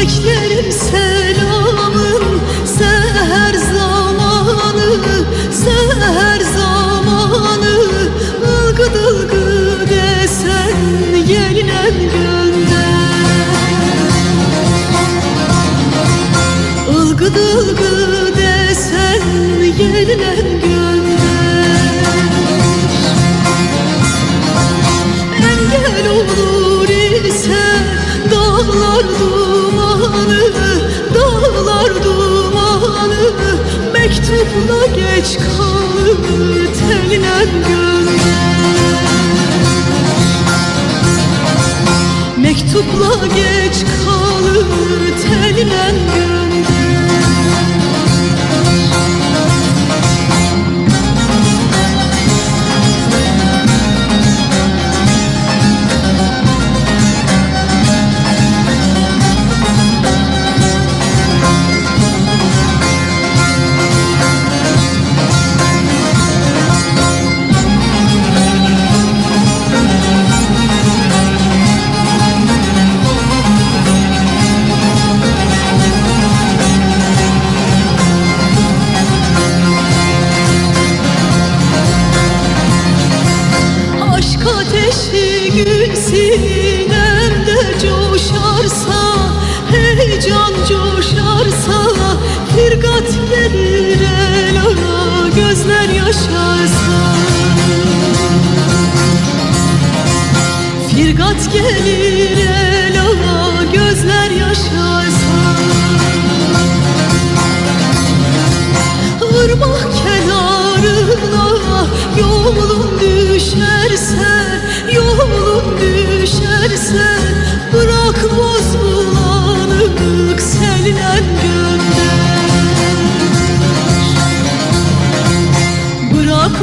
Beklerim selamın seher zamanı Seher zamanı. Ilgıt ılgıt desen gelinem gönder. Ilgıt ılgıt desen gelinem gönder. Engel olur ise dağlar dumanı Mektupla geç kalır teline gönder Mektupla geç kalır teline gönder ateşi gül sinemde coşarsa Heyecan coşarsa Firgat gelir el ara Gözler yaşarsa. Firgat gelir el ara Gözler yaşarsa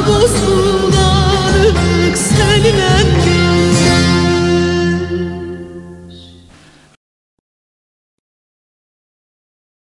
Basından ökselen